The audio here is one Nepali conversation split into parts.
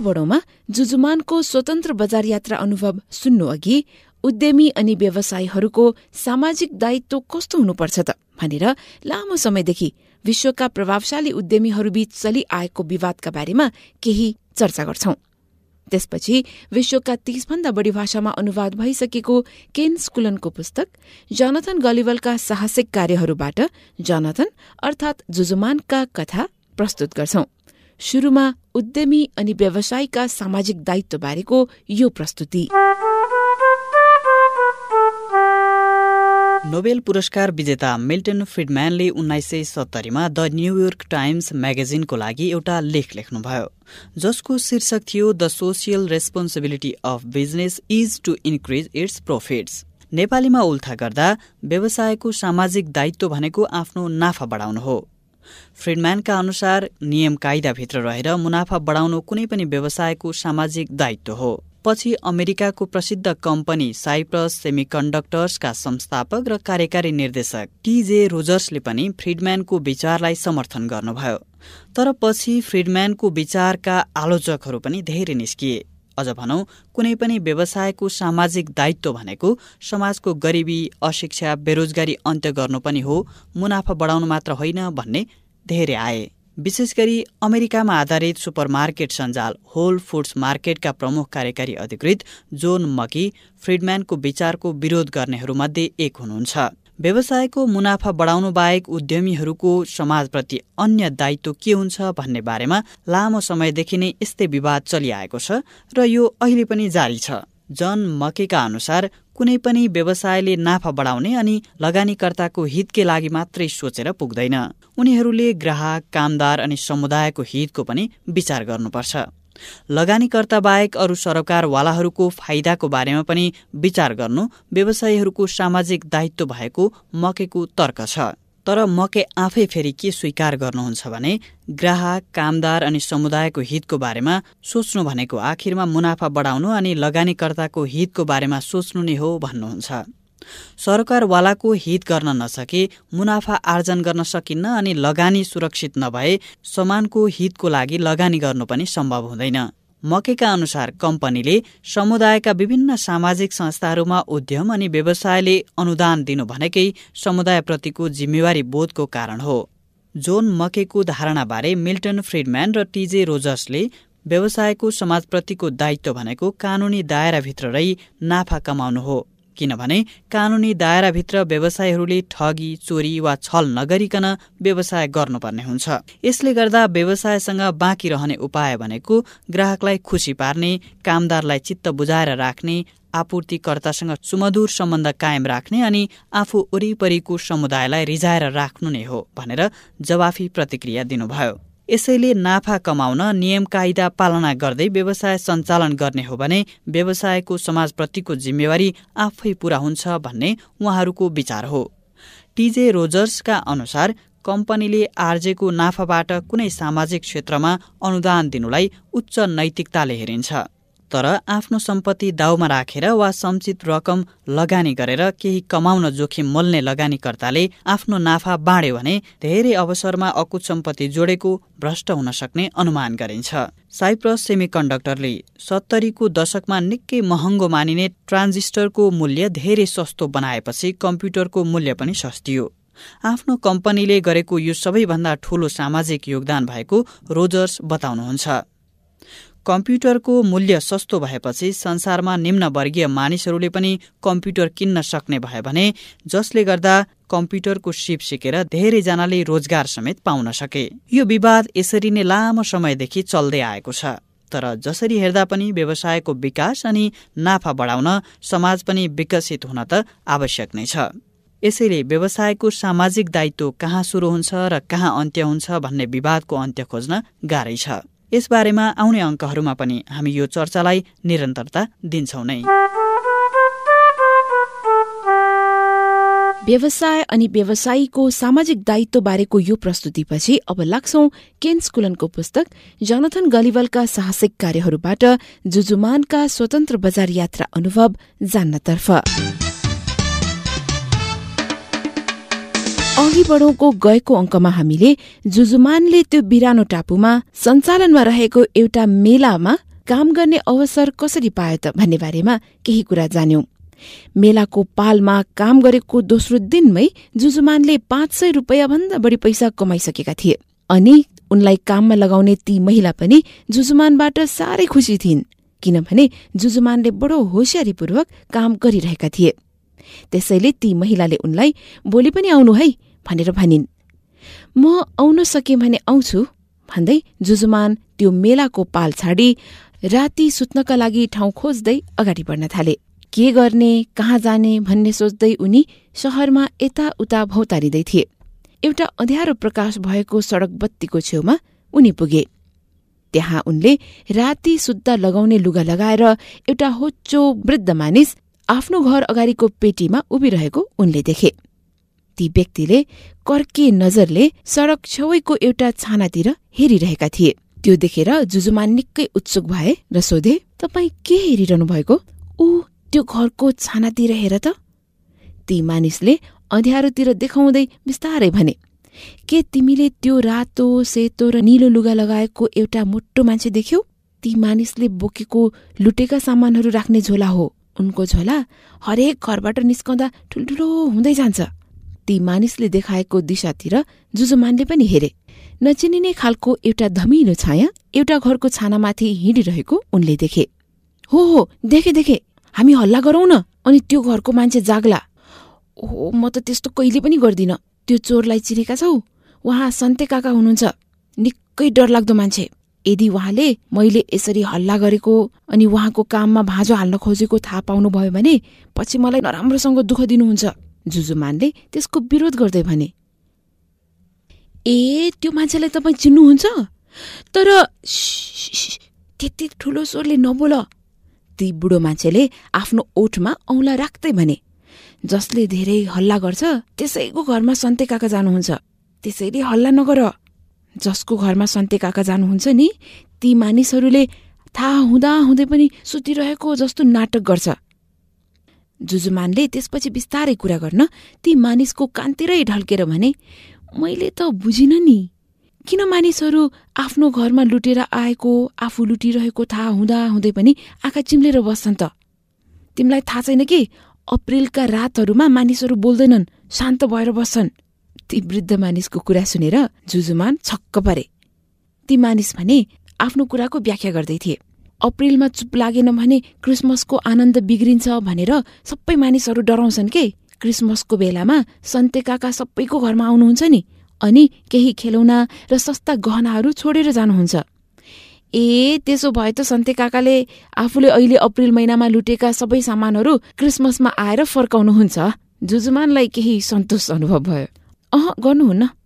बढौँमा जुजुमानको स्वतन्त्र बजार यात्रा अनुभव सुन्नु अघि उद्यमी अनि व्यवसायीहरूको सामाजिक दायित्व कस्तो हुनुपर्छ त भनेर लामो समयदेखि विश्वका प्रभावशाली उद्यमीहरूबीच चलिआएको विवादका बारेमा केही चर्चा गर्छौं। त्यसपछि विश्वका तीसभन्दा बढ़ी भाषामा अनुवाद भइसकेको केन स्कुलनको पुस्तक जनथन गलिवलका साहसिक कार्यहरूबाट जनथन अर्थात जुजुमानका कथा प्रस्तुत गर्छौं। शुरूमा उद्यमी अनि व्यवसायका सामाजिक दायित्व बारेको यो प्रस्तुति। नोबेल पुरस्कार विजेता मिल्टन फ्रिडम्यानले उन्नाइस सय सत्तरीमा द न्युयोर्क टाइम्स म्यागजिनको लागि एउटा लेख लेख्नुभयो जसको शीर्षक थियो the social responsibility of business is to increase its profits. नेपालीमा उल्था गर्दा व्यवसायको सामाजिक दायित्व भनेको आफ्नो नाफा बढाउनु हो। फ्रिडम्यानका अनुसार नियम कायदाभित्र रहेर मुनाफा बढाउनु कुनै पनि व्यवसायको सामाजिक दायित्व हो। पछि अमेरिकाको प्रसिद्ध कम्पनी साइप्रस सेमिकन्डक्टर्सका संस्थापक र कार्यकारी निर्देशक टीजे रोजर्सले पनि फ्रिडम्यानको विचारलाई समर्थन गर्नुभयो। तर पछि फ्रिडम्यानको विचारका आलोचकहरू पनि धेरै निस्किए। अझ भनौं कुनै पनि व्यवसायको सामाजिक दायित्व भनेको समाजको गरिबी अशिक्षा बेरोजगारी अन्त्य गर्नु पनि हो मुनाफा बढाउनु मात्र होइन भन्ने धेरै आए। विशेष गरी अमेरिकामा आधारित सुपरमार्केट सञ्जाल होल फुड्स मार्केटका प्रमुख कार्यकारी अधिकृत जोन मकी फ्रिडम्यानको विचारको विरोध गर्नेहरूमध्ये एक हुनुहुन्छ। व्यवसायको मुनाफा बढाउनु बाहेक उद्यमीहरूको समाजप्रति अन्य दायित्व के हुन्छ भन्ने बारेमा लामो समयदेखि नै यस्तै विवाद चलिआएको छ र यो अहिले पनि जारी छ। जन मकेका अनुसार कुनै पनि व्यवसायले नाफा बढाउने अनि लगानीकर्ताको हितकै लागि मात्रै सोचेर पुग्दैन। उनीहरूले ग्राहक कामदार अनि समुदायको हितको पनि विचार गर्नुपर्छ। लगानीकर्ता बाहेक अरू सरकारवालाहरूको फाइदाको बारेमा पनि विचार गर्नु व्यवसायीहरूको सामाजिक दायित्व भएको मकेको तर्क छ। तर मके आफै फेरि के स्वीकार गर्नुहुन्छ भने ग्राहक कामदार अनि समुदायको हितको बारेमा सोच्नु भनेको आखिरमा मुनाफा बढाउनु अनि लगानीकर्ताको हितको बारेमा सोच्नु नै हो भन्नुहुन्छ। सरकारवालाको हित गर्न नसके मुनाफा आर्जन गर्न सकिन्न अनि लगानी सुरक्षित नभए समानको हितको लागि लगानी गर्नु पनि सम्भव हुँदैन। मकेका अनुसार कम्पनीले समुदायका विभिन्न सामाजिक संस्थाहरूमा उद्यम अनि व्यवसायले अनुदान दिनु भनेकै समुदायप्रतिको जिम्मेवारी बोधको कारण हो। जोन मकेको धारणाबारे मिल्टन फ्रिडम्यान र टिजे रोजर्सले व्यवसायको समाजप्रतिको दायित्व भनेको कानूनी दायराभित्र रही नाफा कमाउनु हो। किनभने कानूनी दायराभित्र व्यवसायीहरूले ठगी चोरी वा छल नगरिकन व्यवसाय गर्नुपर्ने हुन्छ। यसले गर्दा व्यवसायसँग बाँकी रहने उपाय भनेको ग्राहकलाई खुसी पार्ने कामदारलाई चित्त बुझाएर राख्ने आपूर्तिकर्तासँग सुमधुर सम्बन्ध कायम राख्ने अनि आफू वरिपरिको समुदायलाई रिझाएर राख्नु नै हो भनेर जवाफी प्रतिक्रिया दिनुभयो। यसैले नाफा कमाउन नियम कायदा पालना गर्दै व्यवसाय सञ्चालन गर्ने हो भने व्यवसायको समाजप्रतिको जिम्मेवारी आफै पूरा हुन्छ भन्ने उहाँहरूको विचार हो। टिजे रोजर्सका अनुसार कम्पनीले आर्जेको नाफाबाट कुनै सामाजिक क्षेत्रमा अनुदान दिनुलाई उच्च नैतिकताले हेरिन्छ। तर आफ्नो सम्पत्ति दाउमा राखेर वा सञ्चित रकम लगानी गरेर केही कमाउन जोखिम मोल्ने लगानीकर्ताले आफ्नो नाफा बाँड्यो भने धेरै अवसरमा अकुत सम्पत्ति जोडेको भ्रष्ट हुन सक्ने अनुमान गरिन्छ। साइप्रस सेमिकन्डक्टरले सत्तरीको दशकमा निकै महँगो मानिने ट्रान्जिस्टरको मूल्य धेरै सस्तो बनाएपछि कम्प्युटरको मूल्य पनि सस्तियो। आफ्नो कम्पनीले गरेको यो सबैभन्दा ठूलो सामाजिक योगदान भएको रोजर्स बताउनुहुन्छ। कम्प्युटरको मूल्य सस्तो भएपछि संसारमा निम्नवर्गीय मानिसहरूले पनि कम्प्युटर किन्न सक्ने भए भने जसले गर्दा कम्प्युटरको सिप सिकेर धेरैजनाले रोजगार समेत पाउन सके। यो विवाद यसरी नै लामो समयदेखि चल्दै आएको छ। तर जसरी हेर्दा पनि व्यवसायको विकास अनि नाफा बढाउन समाज पनि विकसित हुन त आवश्यक नै छ। यसैले व्यवसायको सामाजिक दायित्व कहाँ सुरु हुन्छ र कहाँ अन्त्य हुन्छ भन्ने विवादको अन्त्य खोज्न गाह्रै छ। यसबारेमा आउने अङ्कहरूमा पनि हामी यो चर्चालाई निरन्तरता दिन्छौ नै। व्यवसाय अनि व्यवसायीको सामाजिक दायित्व बारेको यो प्रस्तुतिपछि अब लाग्छौ केन स्कुलनको पुस्तक जनथन गलिवलका साहसिक कार्यहरूबाट जुजुमानका स्वतन्त्र बजार यात्रा अनुभव जान्नतर्फ। अघि बढौँको गएको अङ्कमा हामीले जुजुमानले त्यो बिरानो टापुमा सञ्चालनमा रहेको एउटा मेलामा काम गर्ने अवसर कसरी पायो त भन्ने बारेमा केही कुरा जान्यौं। मेलाको पालमा काम गरेको दोस्रो दिनमै जुजुमानले पाँच सय रुपियाँ भन्दा बढी पैसा कमाइसकेका थिए। अनि उनलाई काममा लगाउने ती महिला पनि जुजुमानबाट साह्रै खुसी थिइन् किनभने जुजुमानले बडो होसियारीपूर्वक काम गरिरहेका थिए। त्यसैले ती महिलाले उनलाई भोलि पनि आउनु है भनेर भनिन्। म आउन सके भने आउँछु। भन्दै जुजुमान त्यो मेलाको पाल छाडी राति सुत्नका लागि ठाउँ खोज्दै अगाडि बढ्न थाले। के गर्ने कहाँ जाने? भन्ने सोच्दै उनी शहरमा यताउता भौतारिँदै थिए। एउटा अँध्यारो प्रकाश भएको सड़क बत्तीको छेउमा उनी पुगे। त्यहाँ उनले राति सुत्दा लगाउने लुगा लगाएर एउटा होच्चो वृद्ध मानिस आफ्नो घर अगाडिको पेटीमा उभिरहेको उनले देखे। ती व्यक्तिले कर्के नजरले सड़क छेउको एउटा छानातिर हेरिरहेका थिए। त्यो देखेर जुजुमान निकै उत्सुक भए र सोधे तपाईँ के हेरिरहनु भएको? ऊ त्यो घरको छानातिर हेर त। ती मानिसले अँध्यारोतिर देखाउँदै बिस्तारै भने के तिमीले त्यो रातो सेतो र निलो लुगा लगाएको एउटा मोटो मान्छे देख्यौ? ती मानिसले बोकेको लुटेका सामानहरू राख्ने झोला हो। उनको झोला हरेक घरबाट निस्कँदा ठुल्ठुलो हुँदै जान्छ। ती मानिसले देखाएको दिशातिर जुजुमानले पनि हेरे। नचिनिने खालको एउटा धमिलो छाया एउटा घरको छानामाथि हिँडिरहेको उनले देखे। हो हो देखे देखे हामी हल्ला गरौं न अनि त्यो घरको मान्छे जाग्ला। ओहो म त त्यस्तो कहिले पनि गर्दिन। त्यो चोरलाई चिनेका छौ? उहाँ सन्ते काका हुनुहुन्छ। निकै डरलाग्दो मान्छे। यदि उहाँले मैले यसरी हल्ला गरेको अनि उहाँको काममा भाँजो हाल्न खोजेको थाहा पाउनुभयो भने पछि मलाई नराम्रोसँग दुःख दिनुहुन्छ। जुजुमानले त्यसको विरोध गर्दै भने ए त्यो मान्छेलाई तपाईँ चिन्नुहुन्छ? तर त्यति ठुलो स्वरले नबोल। ती बुढो मान्छेले आफ्नो ओठमा औँला राख्दै भने जसले धेरै हल्ला गर्छ त्यसैको घरमा सन्ते काका जानुहुन्छ। त्यसैले हल्ला नगर। जसको घरमा सन्ते काका जानुहुन्छ नि ती मानिसहरूले थाहा हुँदा हुँदै पनि सुतिरहेको जस्तो नाटक गर्छ। जुजुमानले त्यसपछि बिस्तारै कुरा गर्न ती मानिसको कान्तिरै ढल्केर भने मैले त बुझिन नि। किन मानिसहरू आफ्नो घरमा लुटेर आएको आफू लुटिरहेको थाहा हुँदा हुँदै पनि आँखा चिम्लेर बस्छन् त। तिमीलाई थाहा छैन कि? अप्रेलका रातहरूमा मानिसहरू बोल्दैनन् शान्त भएर बस्छन्। ती वृद्ध मानिसको कुरा सुनेर जुजुमान छक्क परे। ती मानिस भने आफ्नो कुराको व्याख्या गर्दै थिए। अप्रेलमा चुप लागेन भने क्रिसमसको आनन्द बिग्रिन्छ भनेर सबै मानिसहरू डराउँछन् के? क्रिसमसको बेलामा सन्ते काका सबैको घरमा आउनुहुन्छ नि। अनि केही खेलौना र सस्ता गहनाहरू छोडेर जानुहुन्छ। ए त्यसो भए त सन्ते काकाले आफूले अहिले अप्रेल महिनामा लुटेका सबै सामानहरू क्रिसमसमा आएर फर्काउनुहुन्छ। जुजुमानलाई केही सन्तोष अनुभव भयो। अह गर्नुहुन्न।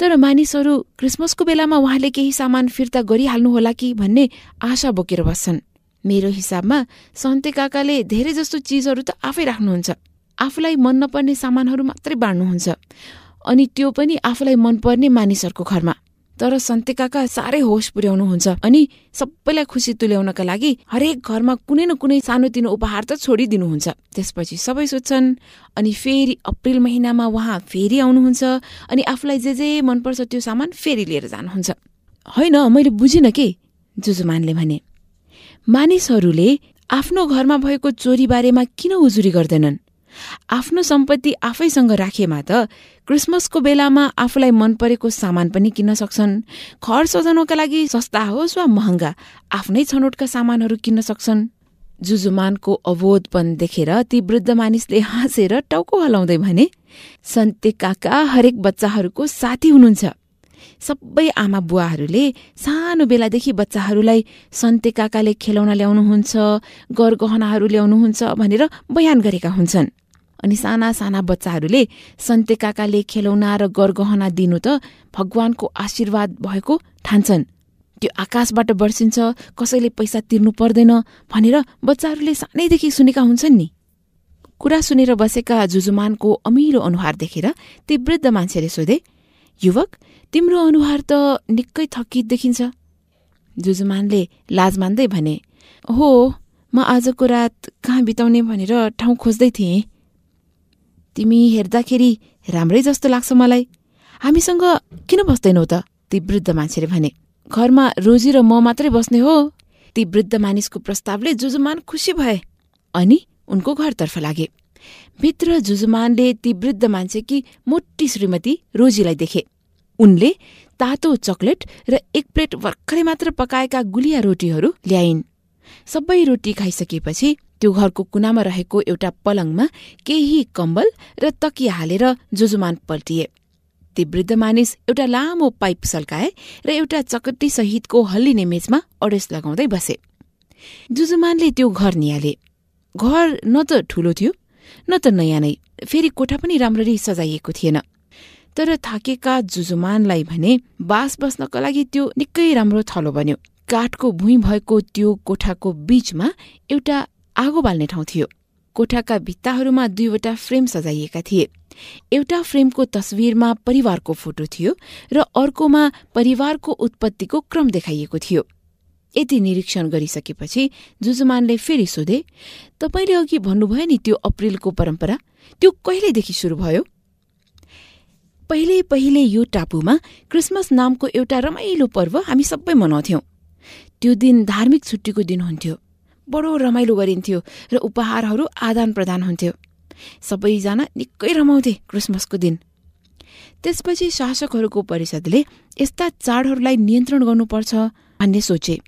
तर मानिसहरू क्रिसमसको बेलामा उहाँले केही सामान फिर्ता गरिहाल्नुहोला कि भन्ने आशा बोकेर बस्छन्। मेरो हिसाबमा सन्ते काकाले धेरै जस्तो चिजहरू त आफै राख्नुहुन्छ। आफूलाई मन नपर्ने सामानहरू मात्रै बाँड्नुहुन्छ। अनि त्यो पनि आफूलाई मनपर्ने मानिसहरूको घरमा। तर सन्तेकाका साह्रै होस पुर्याउनुहुन्छ अनि सबैलाई खुसी तुल्याउनका लागि हरेक घरमा कुनै न कुनै सानोतिनो उपहार त छोडिदिनुहुन्छ। त्यसपछि सबै सोध्छन् अनि फेरि अप्रेल महिनामा उहाँ फेरि आउनुहुन्छ अनि आफूलाई जे जे मनपर्छ त्यो सामान फेरि लिएर जानुहुन्छ। होइन मैले बुझिनँ के? जुजुमानले भने मानिसहरूले आफ्नो घरमा भएको चोरी बारेमा किन उजुरी गर्दैनन्? आफ्नो सम्पत्ति आफैसँग राखेमा त क्रिसमसको बेलामा आफूलाई मन परेको सामान पनि किन्न सक्छन्। घर सजाउनका लागि सस्ता होस् वा महँगा आफ्नै छनौटका सामानहरू किन्न सक्छन्। जुजुमानको अवोधपन देखेर ती वृद्ध मानिसले हाँसेर टाउको हलाउँदै भने सन्ते काका हरेक बच्चाहरूको साथी हुनुहुन्छ। सबै आमा बुवाहरूले सानो बेलादेखि बच्चाहरूलाई सन्ते काकाले खेलाउन ल्याउनुहुन्छ गरगहनाहरू ल्याउनुहुन्छ भनेर बयान गरेका हुन्छन्। अनि साना साना बच्चाहरूले सन्ते काकाले खेलौना र गरगहना दिनु त भगवानको आशीर्वाद भएको ठान्छन्। त्यो आकाशबाट बर्सिन्छ कसैले पैसा तिर्नु पर्दैन भनेर बच्चाहरूले सानैदेखि सुनेका हुन्छन् नि। कुरा सुनेर बसेका जुजुमानको अमिलो अनुहार देखेर ती वृद्ध मान्छेले सोधे युवक तिम्रो अनुहार त निकै थकित देखिन्छ। जुजुमानले लाज मान्दै भने हो म आजको रात कहाँ बिताउने भनेर ठाउँ खोज्दै थिएँ। तिमी हेर्दाखेरि राम्रै जस्तो लाग्छ मलाई। हामीसँग किन बस्दैनौ त? ती वृद्ध मान्छेले भने घरमा रोजी र म मात्रै बस्ने हो। ती वृद्ध मानिसको प्रस्तावले जुजुमान खुसी भए। अनि उनको घरतर्फ लागे। भित्र जुजुमानले ती वृद्ध मान्छेकी मोटी श्रीमती रोजीलाई देखे। उनले तातो चकलेट र एक प्लेट भर्खरै मात्र पकाएका गुलिया रोटीहरू ल्याइन्। सबै रोटी खाइसकेपछि त्यो घरको कुनामा रहेको एउटा पलङमा केही कम्बल र तकिया हालेर जुजुमान पल्टिए। ती वृद्ध मानिस एउटा लामो पाइप सल्काए र एउटा चकटी सहितको हल्लिने मेचमा अडेस लगाउँदै बसे। जुजुमानले त्यो घर निहाले। घर न त ठूलो थियो न त नयाँ नै फेरि कोठा पनि राम्ररी सजाइएको थिएन। तर थाकेका जुजुमानलाई भने बास बस्नका लागि त्यो निकै राम्रो थलो बन्यो। काठको भुइँ भएको त्यो कोठाको बीचमा एउटा आगो बाल्ने ठाउँ थियो। कोठाका भित्ताहरूमा दुईवटा फ्रेम सजाइएका थिए। एउटा फ्रेमको तस्विरमा परिवारको फोटो थियो र अर्कोमा परिवारको उत्पत्तिको क्रम देखाइएको थियो। यति निरीक्षण गरिसकेपछि जुजुमानले फेरि सोधे तपाईँले अघि भन्नुभयो नि त्यो अप्रिलको परम्परा? त्यो कहिलेदेखि सुरु भयो? पहिले पहिले यो टापुमा क्रिसमस नामको एउटा रमाइलो पर्व हामी सबै मनाउँथ्यौं। त्यो दिन धार्मिक छुट्टीको दिन हुन्थ्यो। बडो रमाइलो गरिन्थ्यो र उपहारहरू आदान प्रदान हुन्थ्यो। सबैजना निकै रमाउँथे क्रिसमसको दिन। त्यसपछि शासकहरूको परिषदले यस्ता चाडहरूलाई नियन्त्रण गर्नुपर्छ भन्ने सोचे।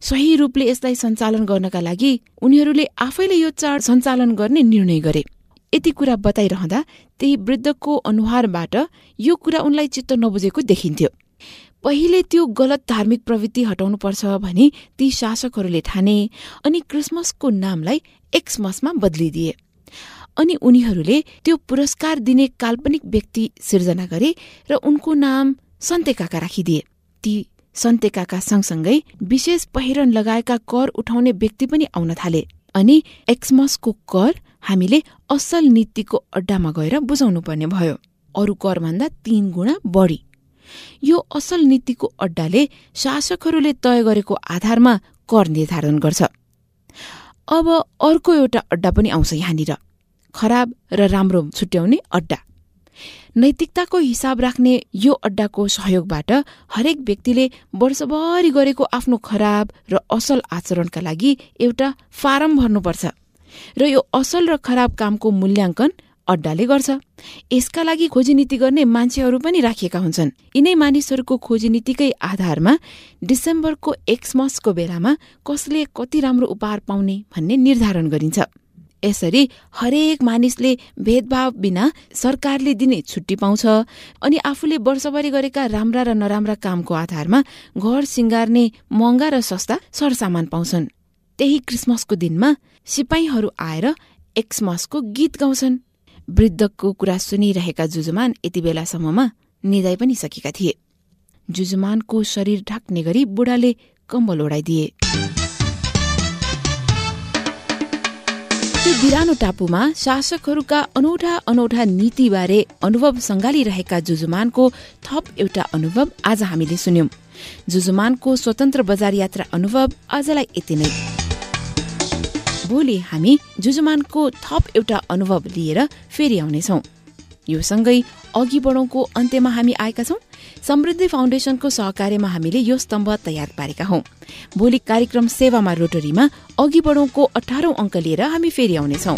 सही रूपले यसलाई सञ्चालन गर्नका लागि उनीहरूले आफैले यो चाड सञ्चालन गर्ने निर्णय गरे। यति कुरा बताइरहँदा त्यही वृद्धको अनुहारबाट यो कुरा उनलाई चित्त नबुझेको देखिन्थ्यो। पहिले त्यो गलत धार्मिक प्रवृत्ति हटाउनुपर्छ भनी ती शासकहरूले ठाने अनि क्रिसमसको नामलाई एक्समसमा बदलिदिए। अनि उनीहरूले त्यो पुरस्कार दिने काल्पनिक व्यक्ति सिर्जना गरे र उनको नाम सन्तेकाका राखिदिए। ती सन्तेकाका सँगसँगै विशेष पहिरन लगाएका कर उठाउने व्यक्ति पनि आउन थाले अनि एक्समसको कर हामीले असल नीतिको अड्डामा गएर बुझाउनु पर्ने भयो। अरू करभन्दा तीन गुणा बढी। यो असल नीतिको अड्डाले शासकहरूले तय गरेको आधारमा कर निर्धारण गर्छ। अब अर्को एउटा अड्डा पनि आउँछ यहाँनिर। खराब र राम्रो छुट्याउने अड्डा। नैतिकताको हिसाब राख्ने यो अड्डाको सहयोगबाट हरेक व्यक्तिले वर्षभरि गरेको आफ्नो खराब र असल आचरणका लागि एउटा फारम भर्नुपर्छ र यो असल र खराब कामको मूल्याङ्कन अड्डाले गर्छ। यसका लागि खोजी नीति गर्ने मान्छेहरू पनि राखिएका हुन्छन्। यिनै मानिसहरूको खोजी नीतिकै आधारमा डिसेम्बरको एक्समसको बेलामा कसले कति राम्रो उपहार पाउने भन्ने निर्धारण गरिन्छ। यसरी हरेक मानिसले भेदभाव बिना सरकारले दिने छुट्टी पाउँछ अनि आफूले वर्षभरि गरेका राम्रा र नराम्रा कामको आधारमा घर सिंगार्ने महँगा र सस्ता सरसामान पाउँछन्। त्यही क्रिसमसको दिनमा सिपाहीहरू आएर एक्समसको गीत गाउँछन्। वृद्धको कुरा सुनिरहेका जुजुमान यति बेलासम्ममा निदाई पनि सकेका थिए। जुजुमानको शरीर ढाक्ने गरी बुढाले कम्बल ओढाइदिए। त्यो बिरानो टापुमा शासकहरूका अनौठा अनौठा नीतिबारे अनुभव सङ्घालिरहेका जुजुमानको थप एउटा अनुभव आज हामीले सुन्यौं। जुजुमानको स्वतन्त्र बजार यात्रा अनुभव आजलाई यति नै। भोलि हामी जुजुमानको थप एउटा अनुभव लिएर फेरि आउनेछौ। यो सँगै अघि बढौँको अन्त्यमा हामी आएका छौं। समृद्धि फाउन्डेशनको सहकार्यमा हामीले यो स्तम्भ तयार पारेका हौ। भोलि कार्यक्रम सेवामा रोटरीमा अघि बढौँको अठारौं अङ्क लिएर हामी फेरि आउनेछौं।